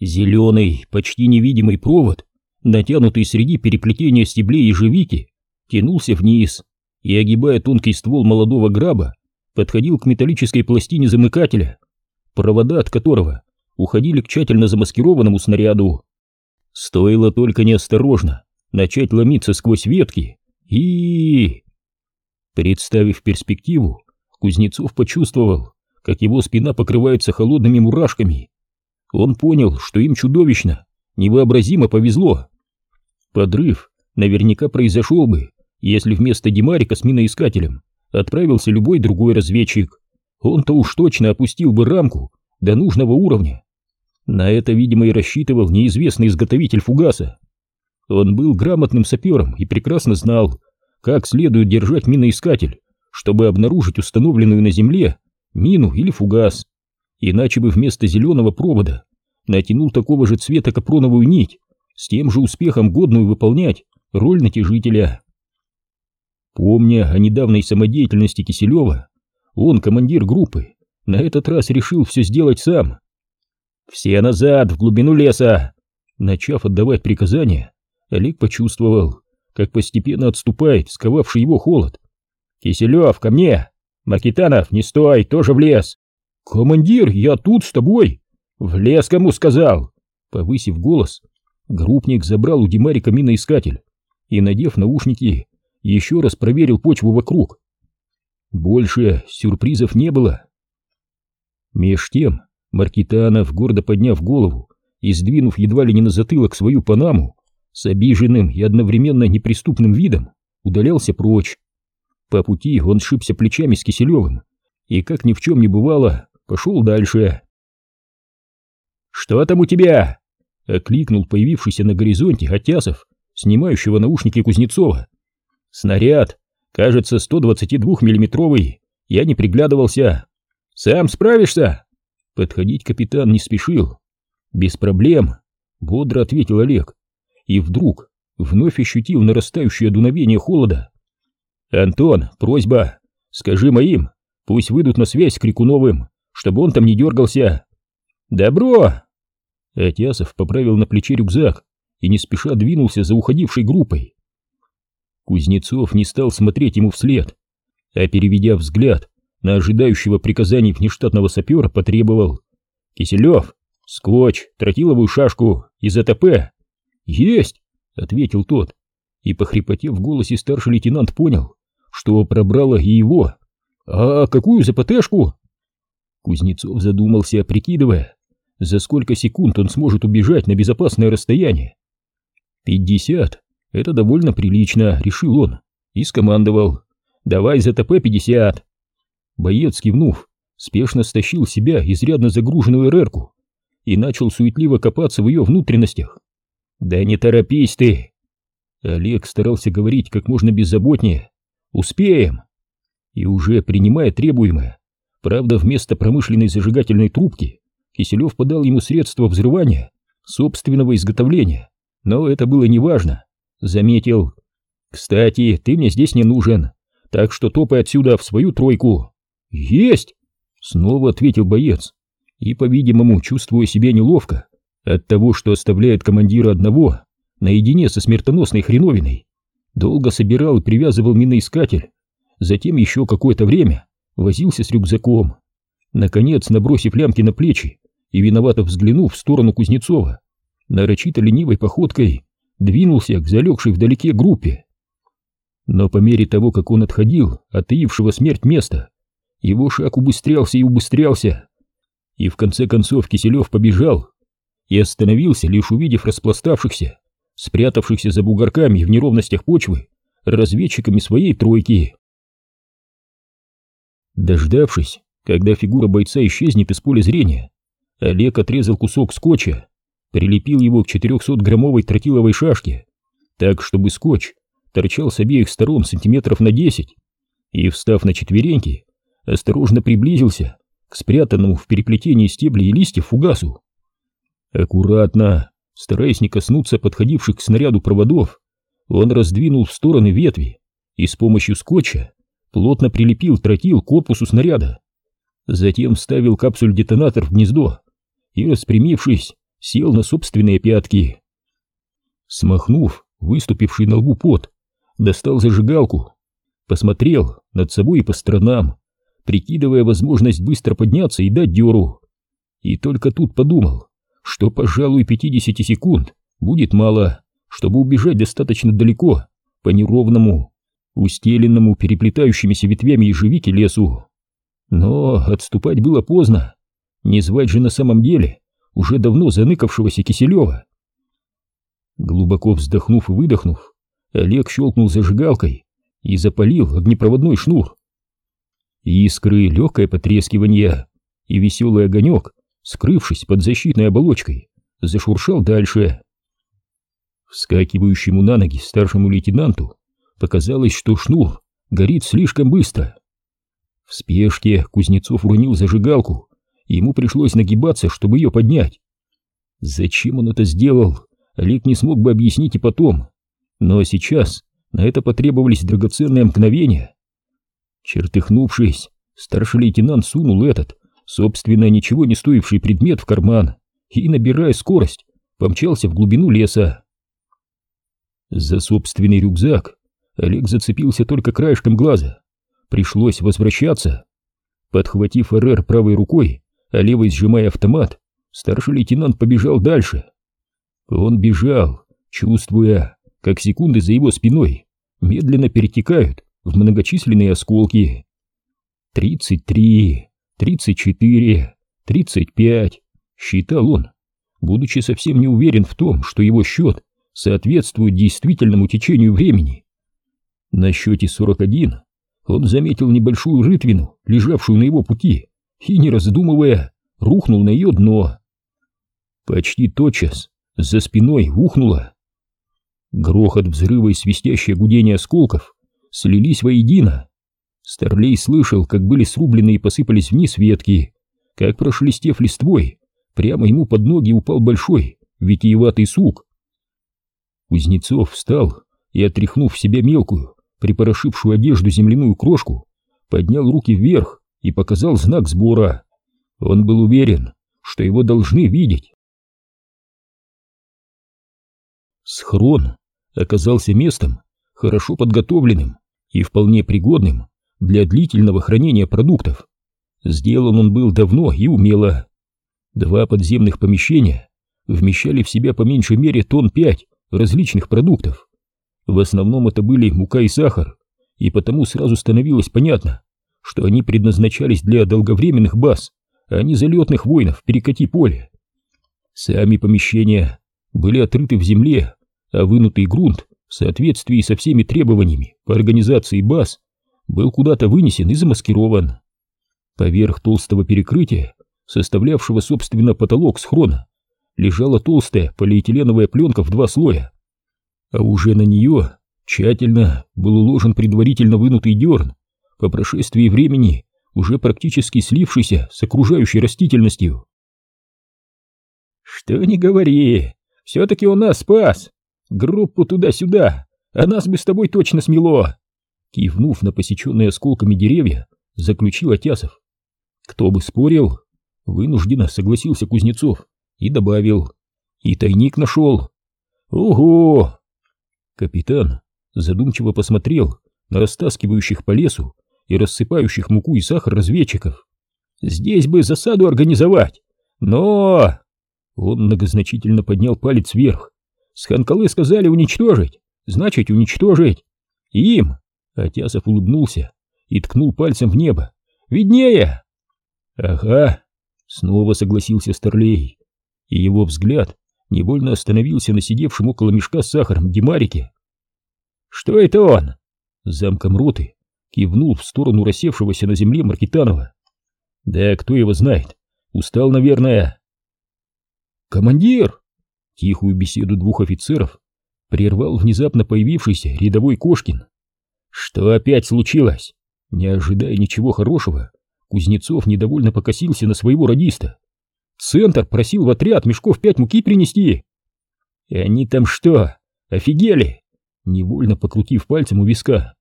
Зеленый, почти невидимый провод, натянутый среди переплетения стеблей ежевики, тянулся вниз и, огибая тонкий ствол молодого граба, подходил к металлической пластине замыкателя, провода от которого уходили к тщательно замаскированному снаряду. Стоило только неосторожно начать ломиться сквозь ветки и... Представив перспективу, Кузнецов почувствовал, как его спина покрывается холодными мурашками. Он понял, что им чудовищно, невообразимо повезло. Подрыв наверняка произошел бы, если вместо Димарика с миноискателем отправился любой другой разведчик. Он-то уж точно опустил бы рамку до нужного уровня. На это, видимо, и рассчитывал неизвестный изготовитель фугаса. Он был грамотным сапером и прекрасно знал, как следует держать миноискатель, чтобы обнаружить установленную на земле мину или фугас. Иначе бы вместо зеленого провода натянул такого же цвета капроновую нить, с тем же успехом годную выполнять роль натяжителя. Помня о недавней самодеятельности Киселева, он, командир группы, на этот раз решил все сделать сам. «Все назад, в глубину леса!» Начав отдавать приказания, Олег почувствовал, как постепенно отступает сковавший его холод. «Киселев, ко мне! Маркитанов, не стой, тоже в лес!» «Командир, я тут с тобой!» «В лес кому сказал?» Повысив голос, группник забрал у Димарика миноискатель и, надев наушники, еще раз проверил почву вокруг. Больше сюрпризов не было. Меж тем Маркитанов, гордо подняв голову и сдвинув едва ли не на затылок свою панаму, с обиженным и одновременно неприступным видом удалялся прочь. По пути он сшибся плечами с Киселевым и, как ни в чем не бывало, пошел дальше. «Что там у тебя?» — окликнул появившийся на горизонте Атясов, снимающего наушники Кузнецова. «Снаряд, кажется, 122-миллиметровый, я не приглядывался. Сам справишься?» Подходить капитан не спешил. «Без проблем», — бодро ответил Олег. И вдруг вновь ощутил нарастающее дуновение холода. «Антон, просьба, скажи моим, пусть выйдут на связь с Крикуновым, чтобы он там не дергался». «Добро!» Атясов поправил на плече рюкзак и не спеша двинулся за уходившей группой. Кузнецов не стал смотреть ему вслед, а переведя взгляд на ожидающего приказаний внештатного сапера, потребовал «Киселев, скотч, тротиловую шашку и ЗТП!» «Есть!» — ответил тот, и, похрипотев в голосе, старший лейтенант понял, что пробрало и его. «А какую ЗПТшку?» Кузнецов задумался, прикидывая, за сколько секунд он сможет убежать на безопасное расстояние. «Пятьдесят — это довольно прилично», — решил он и скомандовал. «Давай ЗТП-50». Боец, кивнув, спешно стащил себя изрядно загруженную РРку и начал суетливо копаться в ее внутренностях. «Да не торопись ты!» Олег старался говорить как можно беззаботнее. «Успеем!» И уже принимая требуемое, правда, вместо промышленной зажигательной трубки, Киселев подал ему средства взрывания собственного изготовления, но это было неважно. Заметил. «Кстати, ты мне здесь не нужен, так что топай отсюда в свою тройку». «Есть!» — снова ответил боец, и, по-видимому, чувствуя себя неловко от того, что оставляет командира одного наедине со смертоносной хреновиной, долго собирал и привязывал миноискатель, затем еще какое-то время возился с рюкзаком. Наконец, набросив лямки на плечи и виновато взглянув в сторону Кузнецова, нарочито ленивой походкой двинулся к залегшей вдалеке группе. Но по мере того, как он отходил от таившего смерть места, его шаг убыстрялся и убыстрялся, и в конце концов Киселев побежал и остановился, лишь увидев распластавшихся, спрятавшихся за бугорками в неровностях почвы, разведчиками своей тройки. Дождавшись, когда фигура бойца исчезнет из поля зрения, Олег отрезал кусок скотча, прилепил его к 400-граммовой тротиловой шашке, так, чтобы скотч торчал с обеих сторон сантиметров на 10, и, встав на четвереньки, осторожно приблизился к спрятанному в переплетении стеблей и листьев фугасу. Аккуратно, стараясь не коснуться подходивших к снаряду проводов, он раздвинул в стороны ветви и с помощью скотча плотно прилепил тротил к корпусу снаряда. Затем вставил капсуль-детонатор в гнездо и, распрямившись, сел на собственные пятки. Смахнув выступивший на лбу пот, достал зажигалку, посмотрел над собой и по сторонам, прикидывая возможность быстро подняться и дать дёру. И только тут подумал, что, пожалуй, 50 секунд будет мало, чтобы убежать достаточно далеко по неровному, устеленному переплетающимися ветвями ежевики лесу. Но отступать было поздно, не звать же на самом деле уже давно заныкавшегося Киселева. Глубоко вздохнув и выдохнув, Олег щелкнул зажигалкой и запалил огнепроводной шнур. Искры, легкое потрескивание и веселый огонек, скрывшись под защитной оболочкой, зашуршал дальше. Вскакивающему на ноги старшему лейтенанту показалось, что шнур горит слишком быстро. В спешке Кузнецов уронил зажигалку, и ему пришлось нагибаться, чтобы ее поднять. Зачем он это сделал, Олег не смог бы объяснить и потом, но сейчас на это потребовались драгоценные мгновения. Чертыхнувшись, старший лейтенант сунул этот, собственно, ничего не стоивший предмет в карман и, набирая скорость, помчался в глубину леса. За собственный рюкзак Олег зацепился только краешком глаза. Пришлось возвращаться. Подхватив РР правой рукой, левой сжимая автомат, старший лейтенант побежал дальше. Он бежал, чувствуя, как секунды за его спиной медленно перетекают в многочисленные осколки. Тридцать три, тридцать четыре, тридцать пять, считал он, будучи совсем не уверен в том, что его счет соответствует действительному течению времени. На счете сорок один он заметил небольшую рытвину, лежавшую на его пути, и, не раздумывая, рухнул на ее дно. Почти тотчас за спиной ухнуло. Грохот взрыва и свистящее гудение осколков слились воедино. Старлей слышал, как были срублены и посыпались вниз ветки, как, прошелестев листвой, прямо ему под ноги упал большой, витиеватый сук. Кузнецов встал и, отряхнув в себя мелкую, припорошившую одежду земляную крошку, поднял руки вверх и показал знак сбора. Он был уверен, что его должны видеть. Схрон оказался местом, хорошо подготовленным и вполне пригодным для длительного хранения продуктов. Сделан он был давно и умело. Два подземных помещения вмещали в себя по меньшей мере тонн пять различных продуктов. В основном это были мука и сахар, и потому сразу становилось понятно, что они предназначались для долговременных баз, а не залетных воинов перекати поле. Сами помещения были отрыты в земле а вынутый грунт в соответствии со всеми требованиями по организации баз был куда-то вынесен и замаскирован. Поверх толстого перекрытия, составлявшего, собственно, потолок схрона, лежала толстая полиэтиленовая пленка в два слоя, а уже на нее тщательно был уложен предварительно вынутый дерн, по прошествии времени уже практически слившийся с окружающей растительностью. «Что не говори, все-таки он нас спас!» Группу туда-сюда, а нас бы с тобой точно смело!» Кивнув на посеченные осколками деревья, заключил Атясов. «Кто бы спорил?» Вынужденно согласился Кузнецов и добавил. «И тайник нашел!» «Ого!» Капитан задумчиво посмотрел на растаскивающих по лесу и рассыпающих муку и сахар разведчиков. «Здесь бы засаду организовать, но...» Он многозначительно поднял палец вверх. Сханкалы сказали уничтожить, значит уничтожить. Им, Атясов улыбнулся и ткнул пальцем в небо. Виднее! Ага, снова согласился Старлей, и его взгляд невольно остановился на сидевшем около мешка с сахаром Димарике. Что это он? Замком роты кивнул в сторону рассевшегося на земле Маркитанова. Да кто его знает, устал, наверное. Командир! Тихую беседу двух офицеров прервал внезапно появившийся рядовой Кошкин. Что опять случилось? Не ожидая ничего хорошего, Кузнецов недовольно покосился на своего радиста. Центр просил в отряд мешков пять муки принести. И они там что, офигели? Невольно покрутив пальцем у виска,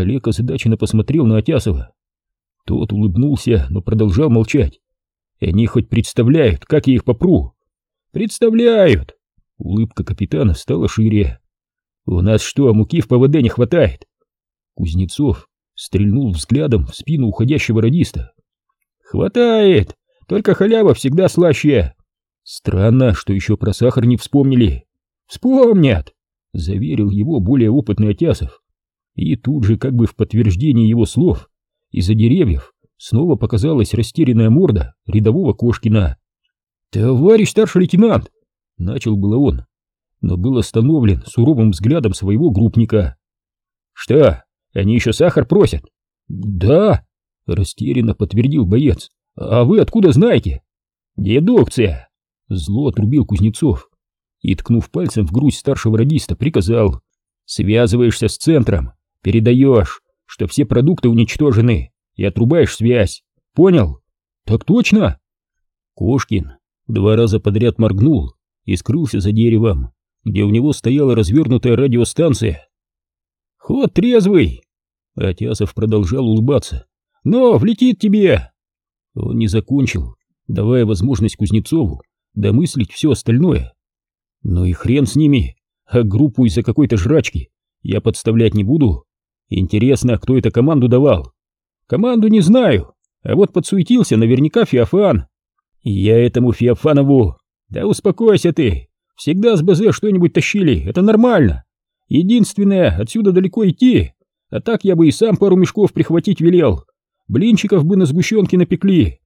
Олег озадаченно посмотрел на Атясова. Тот улыбнулся, но продолжал молчать. Они хоть представляют, как я их попру? Представляют. Улыбка капитана стала шире. У нас что, муки в ПВД не хватает? Кузнецов стрельнул взглядом в спину уходящего радиста. Хватает, только халява всегда слаще. Странно, что еще про сахар не вспомнили. Вспомнят, заверил его более опытный Отясов. И тут же, как бы в подтверждение его слов, из-за деревьев снова показалась растерянная морда рядового Кошкина. «Товарищ старший лейтенант!» — начал было он, но был остановлен суровым взглядом своего группника. «Что, они еще сахар просят?» «Да!» — растерянно подтвердил боец. «А вы откуда знаете?» «Дедукция!» — зло отрубил Кузнецов и, ткнув пальцем в грудь старшего радиста, приказал. «Связываешься с центром, передаешь, что все продукты уничтожены, и отрубаешь связь. Понял? Так точно. Кошкин два раза подряд моргнул и скрылся за деревом, где у него стояла развернутая радиостанция. Ход трезвый. Атясов продолжал улыбаться. Но влетит тебе. Он не закончил, давая возможность Кузнецову домыслить все остальное. Ну и хрен с ними, а группу из-за какой-то жрачки я подставлять не буду. Интересно, кто это команду давал? Команду не знаю, а вот подсуетился наверняка Феофан. Я этому Феофанову... Да успокойся ты, всегда с БЗ что-нибудь тащили, это нормально. Единственное, отсюда далеко идти, а так я бы и сам пару мешков прихватить велел. Блинчиков бы на сгущенке напекли.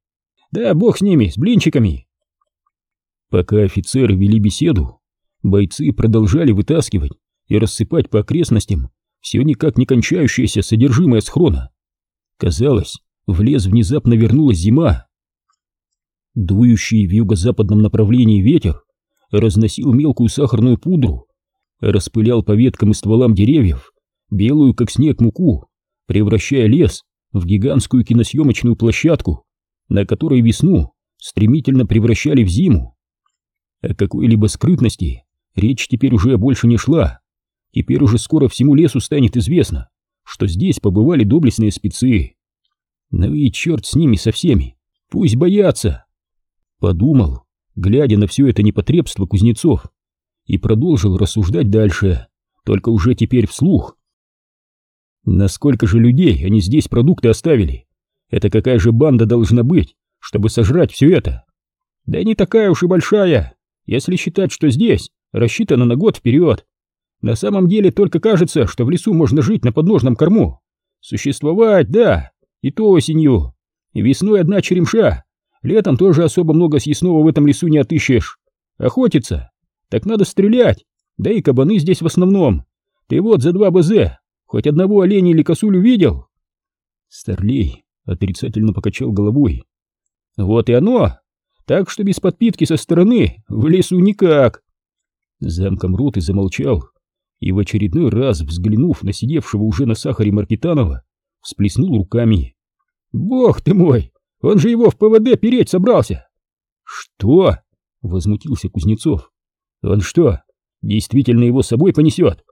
Да бог с ними, с блинчиками. Пока офицеры вели беседу, бойцы продолжали вытаскивать и рассыпать по окрестностям все никак не кончающееся содержимое схрона. Казалось, в лес внезапно вернулась зима. Дующий в юго-западном направлении ветер разносил мелкую сахарную пудру, распылял по веткам и стволам деревьев белую, как снег, муку, превращая лес в гигантскую киносъемочную площадку, на которой весну стремительно превращали в зиму. О какой-либо скрытности речь теперь уже больше не шла. Теперь уже скоро всему лесу станет известно, что здесь побывали доблестные спецы. Ну и черт с ними со всеми, пусть боятся. Подумал, глядя на все это непотребство кузнецов, и продолжил рассуждать дальше, только уже теперь вслух. Насколько же людей они здесь продукты оставили? Это какая же банда должна быть, чтобы сожрать все это? Да не такая уж и большая, если считать, что здесь рассчитано на год вперед. На самом деле только кажется, что в лесу можно жить на подножном корму. Существовать, да, и то осенью. И весной одна черемша. Летом тоже особо много съестного в этом лесу не отыщешь. Охотиться? Так надо стрелять. Да и кабаны здесь в основном. Ты вот за два БЗ хоть одного оленя или косулю видел? Старлей отрицательно покачал головой. Вот и оно. Так что без подпитки со стороны в лесу никак. Замком роты замолчал, и в очередной раз, взглянув на сидевшего уже на сахаре Маркитанова, всплеснул руками. «Бог ты мой! Он же его в ПВД переть собрался!» «Что?» — возмутился Кузнецов. «Он что, действительно его с собой понесет?»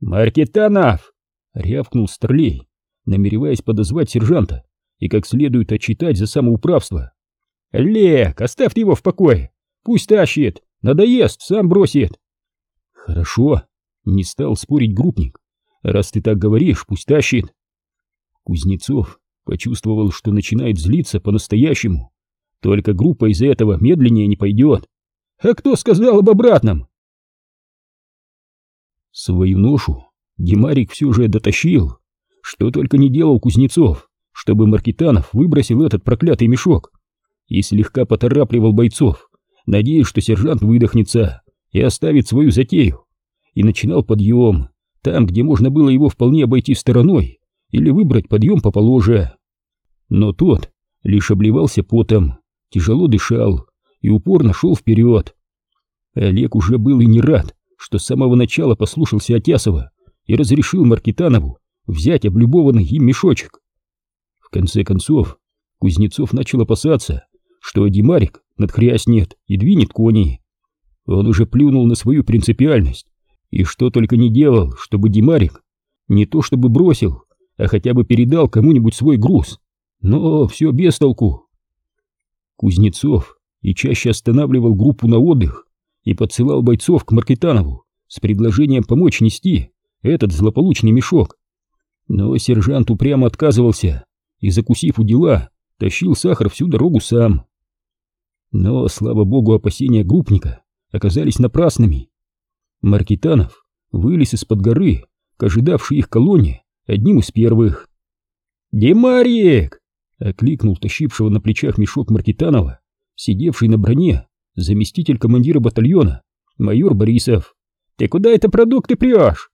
«Маркитанов!» — рявкнул Старлей, намереваясь подозвать сержанта и как следует отчитать за самоуправство. «Олег, оставь его в покое! Пусть тащит! Надоест, сам бросит!» «Хорошо!» Не стал спорить группник. Раз ты так говоришь, пусть тащит. Кузнецов почувствовал, что начинает злиться по-настоящему. Только группа из-за этого медленнее не пойдет. А кто сказал об обратном? Свою ношу Димарик все же дотащил. Что только не делал Кузнецов, чтобы Маркитанов выбросил этот проклятый мешок. И слегка поторапливал бойцов, надеясь, что сержант выдохнется и оставит свою затею и начинал подъем, там, где можно было его вполне обойти стороной или выбрать подъем поположе. Но тот лишь обливался потом, тяжело дышал и упорно шел вперед. Олег уже был и не рад, что с самого начала послушался Отясова и разрешил Маркитанову взять облюбованный им мешочек. В конце концов, Кузнецов начал опасаться, что Димарик надхряснет и двинет кони. Он уже плюнул на свою принципиальность и что только не делал, чтобы Димарик не то чтобы бросил, а хотя бы передал кому-нибудь свой груз. Но все без толку. Кузнецов и чаще останавливал группу на отдых, и подсылал бойцов к Маркетанову с предложением помочь нести этот злополучный мешок. Но сержант упрямо отказывался и, закусив у дела, тащил сахар всю дорогу сам. Но, слава богу, опасения группника оказались напрасными. Маркитанов вылез из-под горы к ожидавшей их колонне одним из первых. «Демарик!» — окликнул тащившего на плечах мешок Маркитанова, сидевший на броне, заместитель командира батальона, майор Борисов. «Ты куда это продукты прешь?»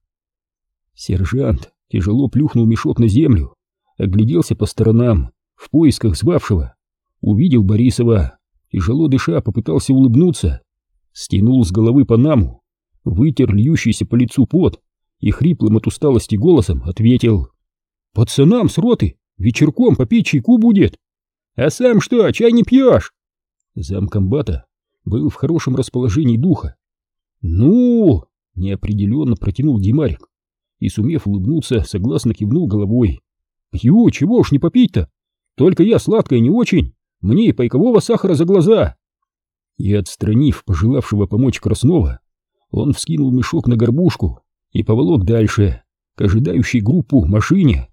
Сержант тяжело плюхнул мешок на землю, огляделся по сторонам, в поисках звавшего, увидел Борисова, тяжело дыша попытался улыбнуться, стянул с головы панаму, вытер льющийся по лицу пот и хриплым от усталости голосом ответил «Пацанам с роты вечерком попить чайку будет! А сам что, чай не пьешь?» Замкомбата был в хорошем расположении духа. «Ну!» — неопределенно протянул Димарик и, сумев улыбнуться, согласно кивнул головой. «Пью, чего уж не попить-то? Только я сладкое не очень, мне и пайкового сахара за глаза!» И, отстранив пожелавшего помочь Краснова, он вскинул мешок на горбушку и поволок дальше, к ожидающей группу машине.